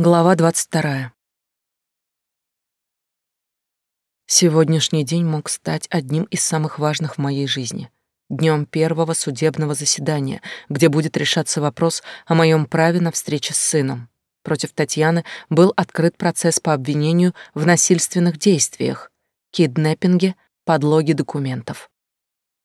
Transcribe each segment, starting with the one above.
Глава 22. Сегодняшний день мог стать одним из самых важных в моей жизни. Днем первого судебного заседания, где будет решаться вопрос о моем праве на встречу с сыном. Против Татьяны был открыт процесс по обвинению в насильственных действиях, киднеппинге, подлоге документов.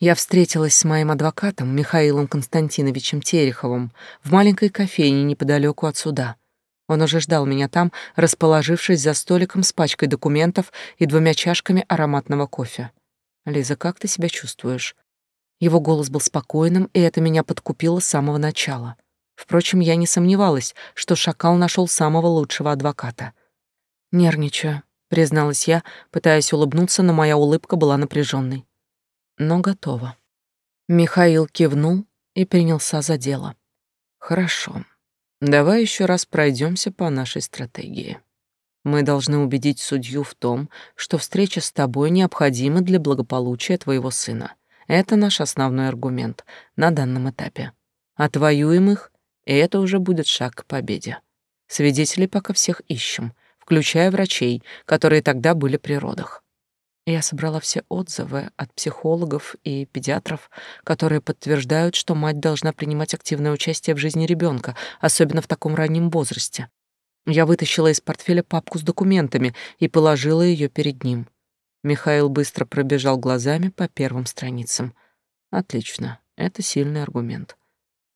Я встретилась с моим адвокатом Михаилом Константиновичем Тереховым в маленькой кофейне неподалеку от суда — он уже ждал меня там, расположившись за столиком с пачкой документов и двумя чашками ароматного кофе. «Лиза, как ты себя чувствуешь?» Его голос был спокойным, и это меня подкупило с самого начала. Впрочем, я не сомневалась, что шакал нашел самого лучшего адвоката. «Нервничаю», — призналась я, пытаясь улыбнуться, но моя улыбка была напряженной. «Но готова». Михаил кивнул и принялся за дело. «Хорошо. Давай еще раз пройдемся по нашей стратегии. Мы должны убедить судью в том, что встреча с тобой необходима для благополучия твоего сына. Это наш основной аргумент на данном этапе. Отвоюем их, и это уже будет шаг к победе. Свидетелей пока всех ищем, включая врачей, которые тогда были при родах. Я собрала все отзывы от психологов и педиатров, которые подтверждают, что мать должна принимать активное участие в жизни ребенка, особенно в таком раннем возрасте. Я вытащила из портфеля папку с документами и положила ее перед ним. Михаил быстро пробежал глазами по первым страницам. Отлично, это сильный аргумент.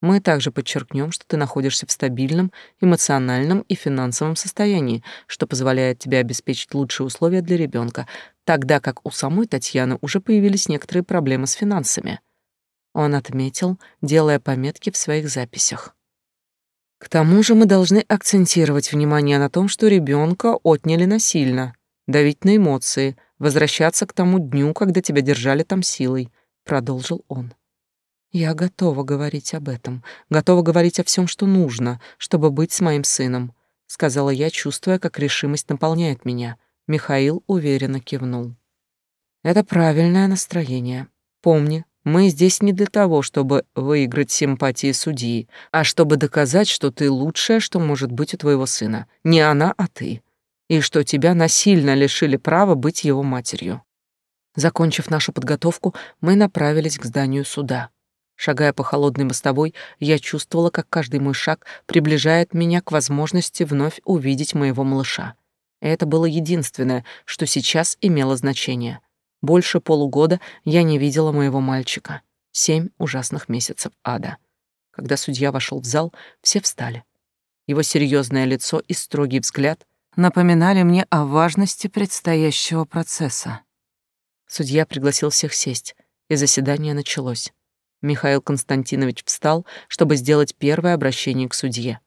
Мы также подчеркнем, что ты находишься в стабильном эмоциональном и финансовом состоянии, что позволяет тебе обеспечить лучшие условия для ребенка, тогда как у самой Татьяны уже появились некоторые проблемы с финансами. Он отметил, делая пометки в своих записях. К тому же мы должны акцентировать внимание на том, что ребенка отняли насильно, давить на эмоции, возвращаться к тому дню, когда тебя держали там силой, продолжил он. Я готова говорить об этом, готова говорить о всем, что нужно, чтобы быть с моим сыном, сказала я, чувствуя, как решимость наполняет меня. Михаил уверенно кивнул. Это правильное настроение. Помни, мы здесь не для того, чтобы выиграть симпатии судьи, а чтобы доказать, что ты лучшее, что может быть у твоего сына. Не она, а ты. И что тебя насильно лишили права быть его матерью. Закончив нашу подготовку, мы направились к зданию суда. Шагая по холодной мостовой, я чувствовала, как каждый мой шаг приближает меня к возможности вновь увидеть моего малыша. Это было единственное, что сейчас имело значение. Больше полугода я не видела моего мальчика. Семь ужасных месяцев ада. Когда судья вошел в зал, все встали. Его серьезное лицо и строгий взгляд напоминали мне о важности предстоящего процесса. Судья пригласил всех сесть, и заседание началось. Михаил Константинович встал, чтобы сделать первое обращение к судье.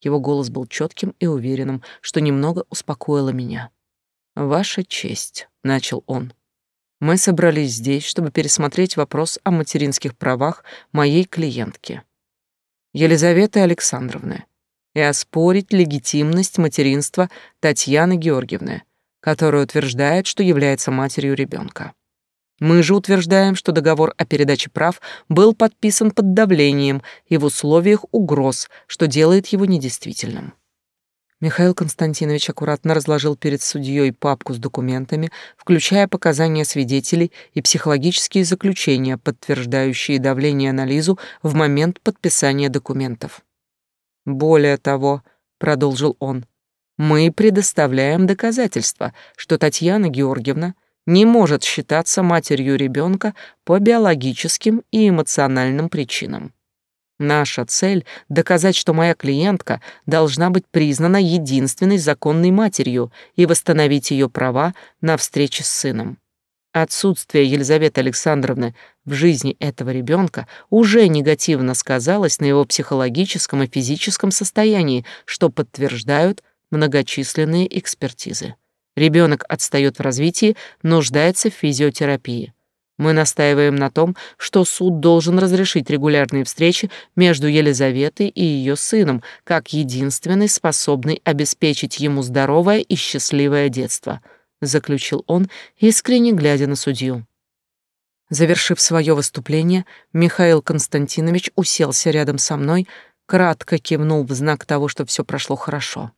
Его голос был четким и уверенным, что немного успокоило меня. «Ваша честь», — начал он. «Мы собрались здесь, чтобы пересмотреть вопрос о материнских правах моей клиентки, Елизаветы Александровны, и оспорить легитимность материнства Татьяны Георгиевны, которая утверждает, что является матерью ребенка. Мы же утверждаем, что договор о передаче прав был подписан под давлением и в условиях угроз, что делает его недействительным. Михаил Константинович аккуратно разложил перед судьей папку с документами, включая показания свидетелей и психологические заключения, подтверждающие давление на Лизу в момент подписания документов. «Более того», — продолжил он, — «мы предоставляем доказательства, что Татьяна Георгиевна не может считаться матерью ребенка по биологическим и эмоциональным причинам. Наша цель — доказать, что моя клиентка должна быть признана единственной законной матерью и восстановить ее права на встречу с сыном. Отсутствие Елизаветы Александровны в жизни этого ребенка уже негативно сказалось на его психологическом и физическом состоянии, что подтверждают многочисленные экспертизы. Ребенок отстает в развитии, нуждается в физиотерапии. Мы настаиваем на том, что суд должен разрешить регулярные встречи между Елизаветой и ее сыном, как единственный способный обеспечить ему здоровое и счастливое детство, заключил он, искренне глядя на судью. Завершив свое выступление, Михаил Константинович уселся рядом со мной, кратко кивнул в знак того, что все прошло хорошо.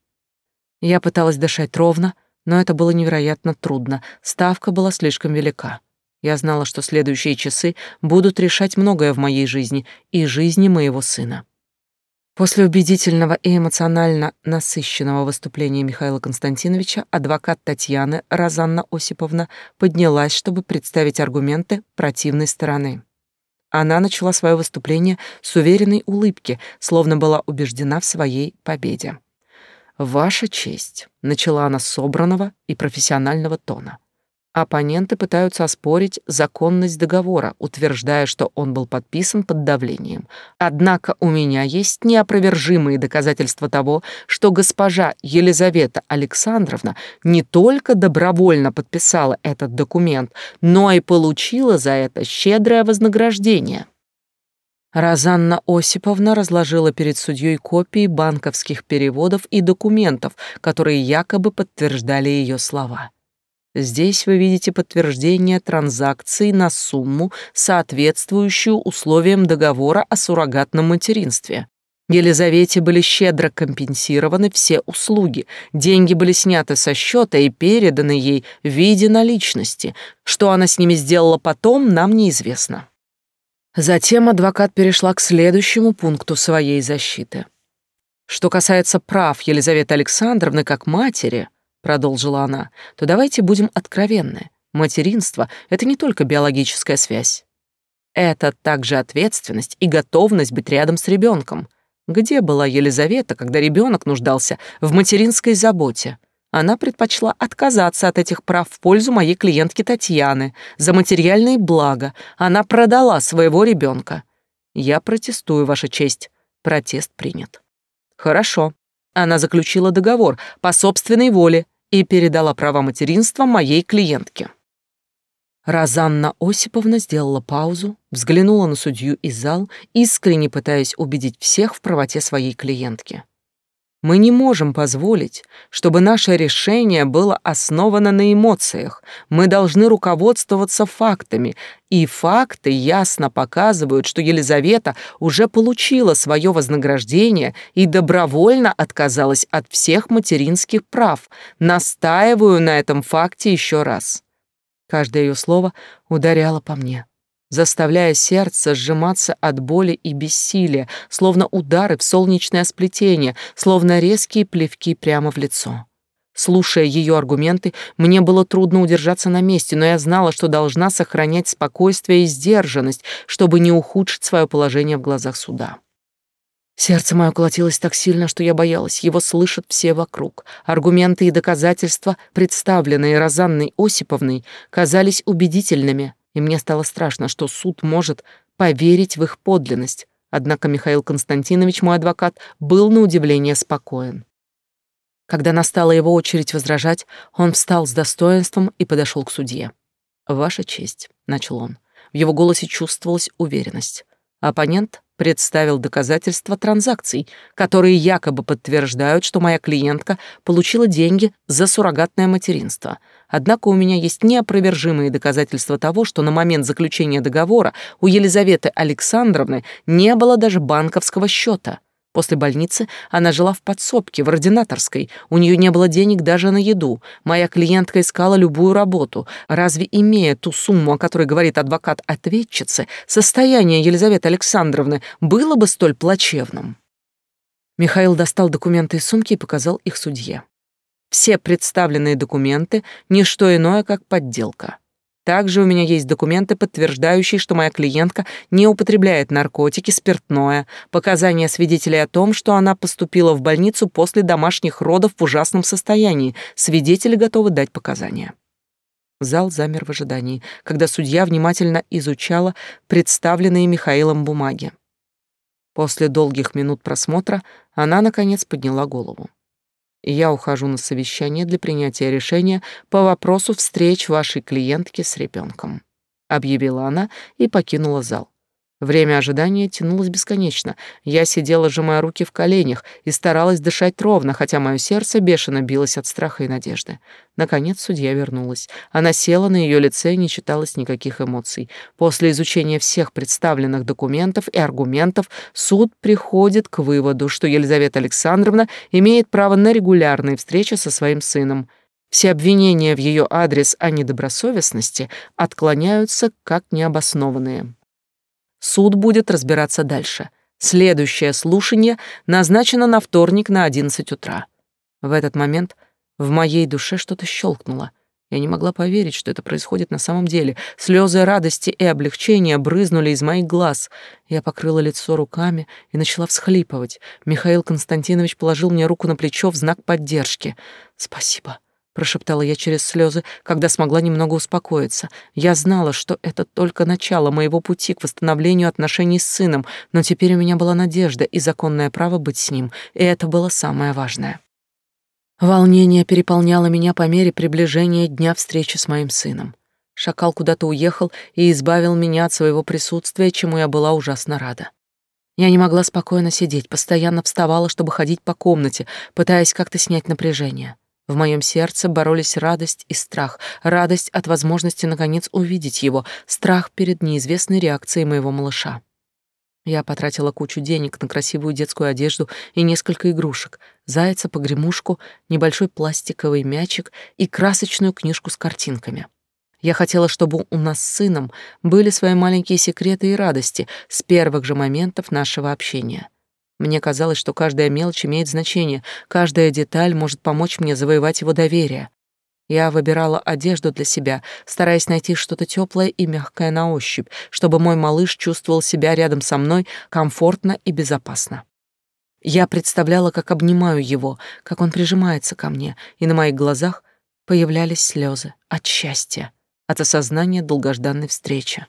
Я пыталась дышать ровно, но это было невероятно трудно, ставка была слишком велика. Я знала, что следующие часы будут решать многое в моей жизни и жизни моего сына. После убедительного и эмоционально насыщенного выступления Михаила Константиновича адвокат Татьяны Розанна Осиповна поднялась, чтобы представить аргументы противной стороны. Она начала свое выступление с уверенной улыбки, словно была убеждена в своей победе. «Ваша честь», — начала она собранного и профессионального тона. Оппоненты пытаются оспорить законность договора, утверждая, что он был подписан под давлением. Однако у меня есть неопровержимые доказательства того, что госпожа Елизавета Александровна не только добровольно подписала этот документ, но и получила за это щедрое вознаграждение. Розанна Осиповна разложила перед судьей копии банковских переводов и документов, которые якобы подтверждали ее слова. Здесь вы видите подтверждение транзакции на сумму, соответствующую условиям договора о суррогатном материнстве. Елизавете были щедро компенсированы все услуги, деньги были сняты со счета и переданы ей в виде наличности. Что она с ними сделала потом, нам неизвестно. Затем адвокат перешла к следующему пункту своей защиты. Что касается прав Елизаветы Александровны как матери, продолжила она, то давайте будем откровенны. Материнство — это не только биологическая связь. Это также ответственность и готовность быть рядом с ребенком. Где была Елизавета, когда ребенок нуждался в материнской заботе? Она предпочла отказаться от этих прав в пользу моей клиентки Татьяны. За материальные блага она продала своего ребенка. Я протестую, Ваша честь. Протест принят. Хорошо. Она заключила договор по собственной воле и передала права материнства моей клиентке. Розанна Осиповна сделала паузу, взглянула на судью и зал, искренне пытаясь убедить всех в правоте своей клиентки. Мы не можем позволить, чтобы наше решение было основано на эмоциях. Мы должны руководствоваться фактами, и факты ясно показывают, что Елизавета уже получила свое вознаграждение и добровольно отказалась от всех материнских прав. Настаиваю на этом факте еще раз. Каждое ее слово ударяло по мне заставляя сердце сжиматься от боли и бессилия, словно удары в солнечное сплетение, словно резкие плевки прямо в лицо. Слушая ее аргументы, мне было трудно удержаться на месте, но я знала, что должна сохранять спокойствие и сдержанность, чтобы не ухудшить свое положение в глазах суда. Сердце мое колотилось так сильно, что я боялась, его слышат все вокруг. Аргументы и доказательства, представленные Розанной Осиповной, казались убедительными, и мне стало страшно, что суд может поверить в их подлинность. Однако Михаил Константинович, мой адвокат, был на удивление спокоен. Когда настала его очередь возражать, он встал с достоинством и подошел к судье. «Ваша честь», — начал он. В его голосе чувствовалась уверенность. Оппонент представил доказательства транзакций, которые якобы подтверждают, что моя клиентка получила деньги за суррогатное материнство. Однако у меня есть неопровержимые доказательства того, что на момент заключения договора у Елизаветы Александровны не было даже банковского счета. После больницы она жила в подсобке, в ординаторской. У нее не было денег даже на еду. Моя клиентка искала любую работу. Разве, имея ту сумму, о которой говорит адвокат ответчицы, состояние Елизаветы Александровны было бы столь плачевным? Михаил достал документы из сумки и показал их судье. Все представленные документы — не что иное, как подделка. Также у меня есть документы, подтверждающие, что моя клиентка не употребляет наркотики, спиртное, показания свидетелей о том, что она поступила в больницу после домашних родов в ужасном состоянии. Свидетели готовы дать показания. Зал замер в ожидании, когда судья внимательно изучала представленные Михаилом бумаги. После долгих минут просмотра она, наконец, подняла голову я ухожу на совещание для принятия решения по вопросу встреч вашей клиентки с ребенком», — объявила она и покинула зал. Время ожидания тянулось бесконечно. Я сидела, сжимая руки в коленях, и старалась дышать ровно, хотя мое сердце бешено билось от страха и надежды. Наконец судья вернулась. Она села, на ее лице не читалось никаких эмоций. После изучения всех представленных документов и аргументов суд приходит к выводу, что Елизавета Александровна имеет право на регулярные встречи со своим сыном. Все обвинения в ее адрес о недобросовестности отклоняются как необоснованные. Суд будет разбираться дальше. Следующее слушание назначено на вторник на 11 утра. В этот момент в моей душе что-то щелкнуло. Я не могла поверить, что это происходит на самом деле. Слезы радости и облегчения брызнули из моих глаз. Я покрыла лицо руками и начала всхлипывать. Михаил Константинович положил мне руку на плечо в знак поддержки. «Спасибо прошептала я через слезы, когда смогла немного успокоиться. Я знала, что это только начало моего пути к восстановлению отношений с сыном, но теперь у меня была надежда и законное право быть с ним, и это было самое важное. Волнение переполняло меня по мере приближения дня встречи с моим сыном. Шакал куда-то уехал и избавил меня от своего присутствия, чему я была ужасно рада. Я не могла спокойно сидеть, постоянно вставала, чтобы ходить по комнате, пытаясь как-то снять напряжение. В моем сердце боролись радость и страх. Радость от возможности наконец увидеть его, страх перед неизвестной реакцией моего малыша. Я потратила кучу денег на красивую детскую одежду и несколько игрушек, зайца, погремушку, небольшой пластиковый мячик и красочную книжку с картинками. Я хотела, чтобы у нас с сыном были свои маленькие секреты и радости с первых же моментов нашего общения. Мне казалось, что каждая мелочь имеет значение, каждая деталь может помочь мне завоевать его доверие. Я выбирала одежду для себя, стараясь найти что-то теплое и мягкое на ощупь, чтобы мой малыш чувствовал себя рядом со мной комфортно и безопасно. Я представляла, как обнимаю его, как он прижимается ко мне, и на моих глазах появлялись слезы от счастья, от осознания долгожданной встречи.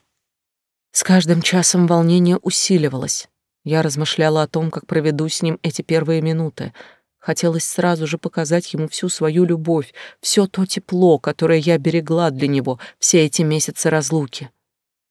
С каждым часом волнение усиливалось. Я размышляла о том, как проведу с ним эти первые минуты. Хотелось сразу же показать ему всю свою любовь, все то тепло, которое я берегла для него все эти месяцы разлуки.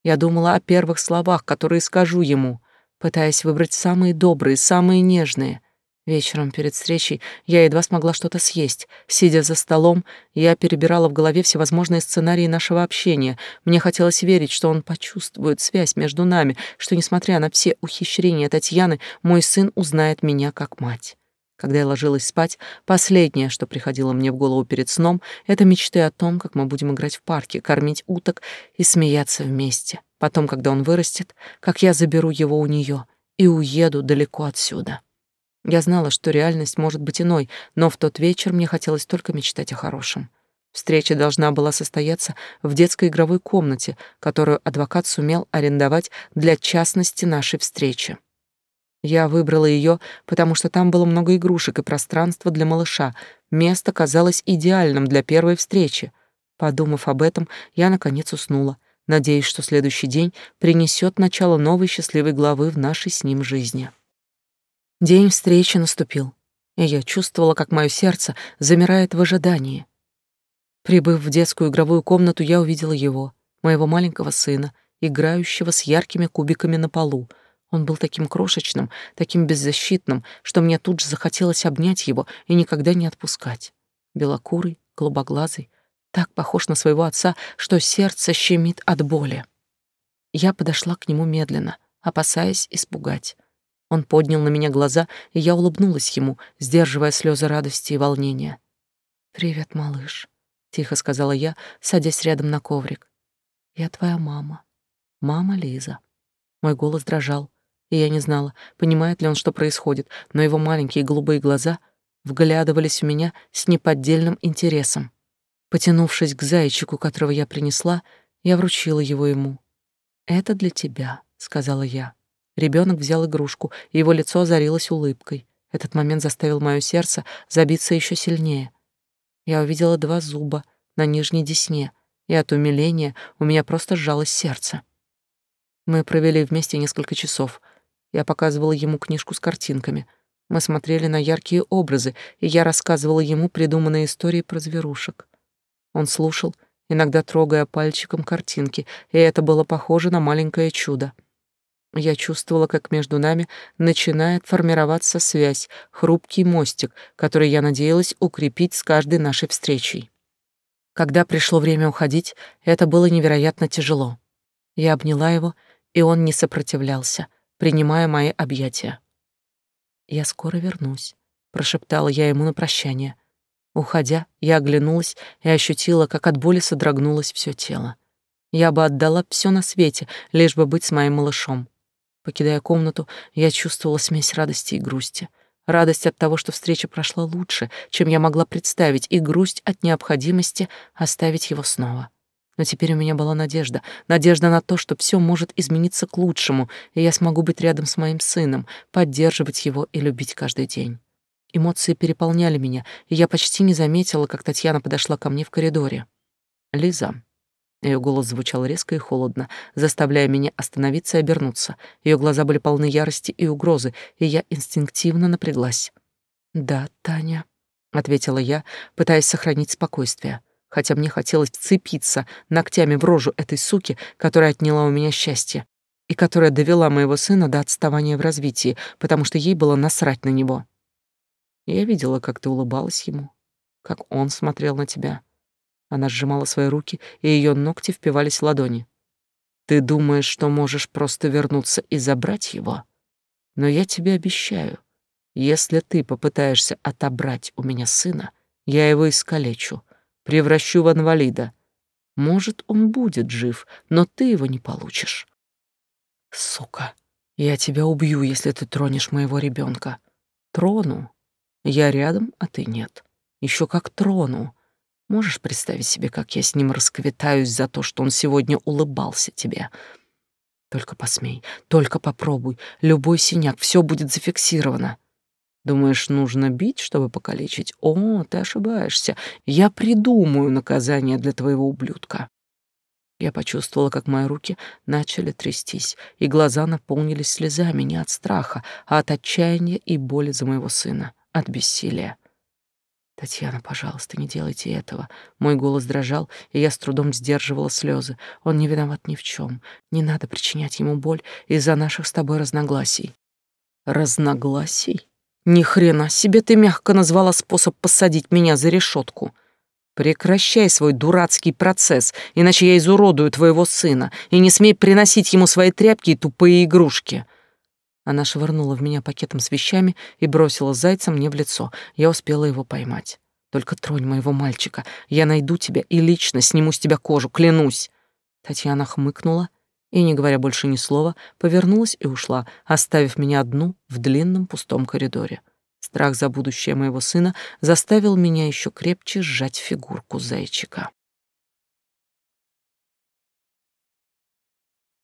Я думала о первых словах, которые скажу ему, пытаясь выбрать самые добрые, самые нежные. Вечером перед встречей я едва смогла что-то съесть. Сидя за столом, я перебирала в голове всевозможные сценарии нашего общения. Мне хотелось верить, что он почувствует связь между нами, что, несмотря на все ухищрения Татьяны, мой сын узнает меня как мать. Когда я ложилась спать, последнее, что приходило мне в голову перед сном, это мечты о том, как мы будем играть в парке, кормить уток и смеяться вместе. Потом, когда он вырастет, как я заберу его у нее и уеду далеко отсюда. Я знала, что реальность может быть иной, но в тот вечер мне хотелось только мечтать о хорошем. Встреча должна была состояться в детской игровой комнате, которую адвокат сумел арендовать для частности нашей встречи. Я выбрала ее, потому что там было много игрушек и пространства для малыша. Место казалось идеальным для первой встречи. Подумав об этом, я наконец уснула, надеясь, что следующий день принесет начало новой счастливой главы в нашей с ним жизни. День встречи наступил, и я чувствовала, как мое сердце замирает в ожидании. Прибыв в детскую игровую комнату, я увидела его, моего маленького сына, играющего с яркими кубиками на полу. Он был таким крошечным, таким беззащитным, что мне тут же захотелось обнять его и никогда не отпускать. Белокурый, голубоглазый, так похож на своего отца, что сердце щемит от боли. Я подошла к нему медленно, опасаясь испугать. Он поднял на меня глаза, и я улыбнулась ему, сдерживая слезы радости и волнения. «Привет, малыш», — тихо сказала я, садясь рядом на коврик. «Я твоя мама. Мама Лиза». Мой голос дрожал, и я не знала, понимает ли он, что происходит, но его маленькие голубые глаза вглядывались в меня с неподдельным интересом. Потянувшись к зайчику, которого я принесла, я вручила его ему. «Это для тебя», — сказала я. Ребенок взял игрушку, и его лицо озарилось улыбкой. Этот момент заставил мое сердце забиться еще сильнее. Я увидела два зуба на нижней десне, и от умиления у меня просто сжалось сердце. Мы провели вместе несколько часов. Я показывала ему книжку с картинками. Мы смотрели на яркие образы, и я рассказывала ему придуманные истории про зверушек. Он слушал, иногда трогая пальчиком картинки, и это было похоже на маленькое чудо. Я чувствовала, как между нами начинает формироваться связь, хрупкий мостик, который я надеялась укрепить с каждой нашей встречей. Когда пришло время уходить, это было невероятно тяжело. Я обняла его, и он не сопротивлялся, принимая мои объятия. «Я скоро вернусь», — прошептала я ему на прощание. Уходя, я оглянулась и ощутила, как от боли содрогнулось все тело. Я бы отдала все на свете, лишь бы быть с моим малышом. Покидая комнату, я чувствовала смесь радости и грусти. Радость от того, что встреча прошла лучше, чем я могла представить, и грусть от необходимости оставить его снова. Но теперь у меня была надежда, надежда на то, что все может измениться к лучшему, и я смогу быть рядом с моим сыном, поддерживать его и любить каждый день. Эмоции переполняли меня, и я почти не заметила, как Татьяна подошла ко мне в коридоре. «Лиза, ее голос звучал резко и холодно, заставляя меня остановиться и обернуться. Ее глаза были полны ярости и угрозы, и я инстинктивно напряглась. «Да, Таня», — ответила я, пытаясь сохранить спокойствие, хотя мне хотелось вцепиться ногтями в рожу этой суки, которая отняла у меня счастье и которая довела моего сына до отставания в развитии, потому что ей было насрать на него. Я видела, как ты улыбалась ему, как он смотрел на тебя, она сжимала свои руки, и ее ногти впивались в ладони. Ты думаешь, что можешь просто вернуться и забрать его? Но я тебе обещаю, если ты попытаешься отобрать у меня сына, я его искалечу, превращу в инвалида. Может, он будет жив, но ты его не получишь. Сука, я тебя убью, если ты тронешь моего ребенка. Трону. Я рядом, а ты нет. Еще как трону. Можешь представить себе, как я с ним расквитаюсь за то, что он сегодня улыбался тебе? Только посмей, только попробуй. Любой синяк, все будет зафиксировано. Думаешь, нужно бить, чтобы покалечить? О, ты ошибаешься. Я придумаю наказание для твоего ублюдка. Я почувствовала, как мои руки начали трястись, и глаза наполнились слезами не от страха, а от отчаяния и боли за моего сына, от бессилия. Татьяна, пожалуйста, не делайте этого. Мой голос дрожал, и я с трудом сдерживала слезы. Он не виноват ни в чем. Не надо причинять ему боль из-за наших с тобой разногласий. Разногласий? Ни хрена себе ты мягко назвала способ посадить меня за решетку. Прекращай свой дурацкий процесс, иначе я изуродую твоего сына, и не смей приносить ему свои тряпки и тупые игрушки. Она швырнула в меня пакетом с вещами и бросила зайца мне в лицо. Я успела его поймать. Только тронь моего мальчика. Я найду тебя и лично сниму с тебя кожу, клянусь. Татьяна хмыкнула и, не говоря больше ни слова, повернулась и ушла, оставив меня одну в длинном пустом коридоре. Страх за будущее моего сына заставил меня еще крепче сжать фигурку зайчика.